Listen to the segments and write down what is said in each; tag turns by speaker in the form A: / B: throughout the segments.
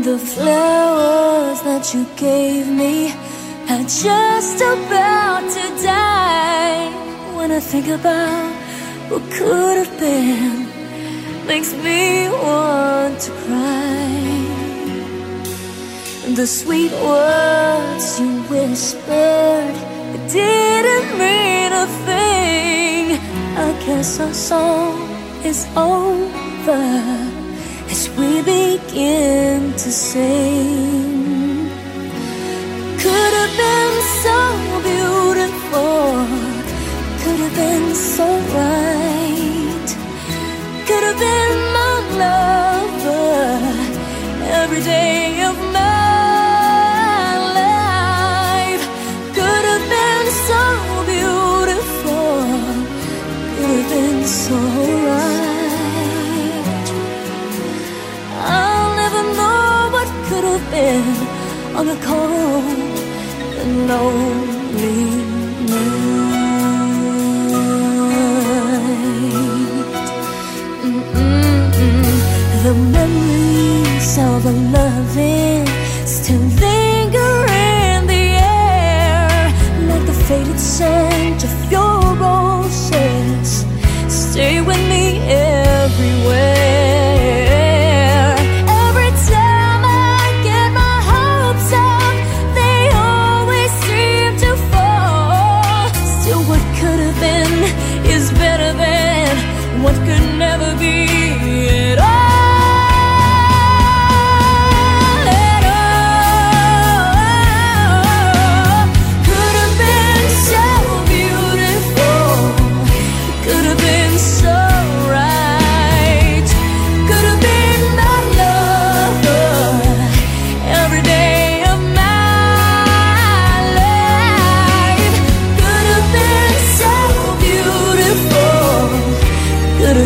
A: The flowers that you gave me are just about to die. When I think about what could have been, makes me want to cry. The sweet words you whispered didn't mean a thing. I guess our song is over begin to sing. Could have been so beautiful, could have been so right, could have been my lover every day of my life. Could have been so beautiful, could have been so right. Been on a cold and lonely night. Mm-mm-mm. The memories of our loving still linger in the air, like the faded scent of your roses. Stay with me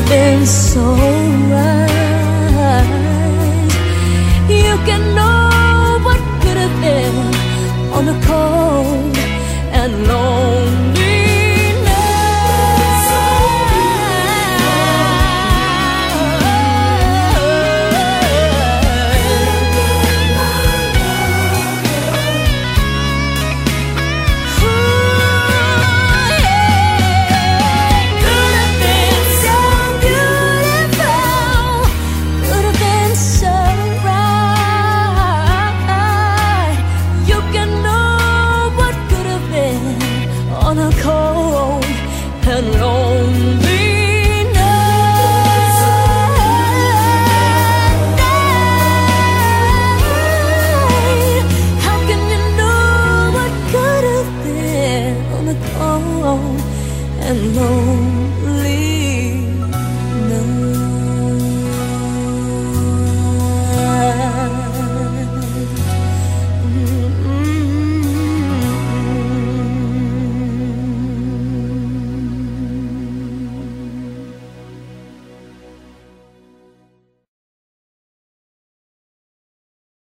A: been so right. You can know. gonna cold and lonely.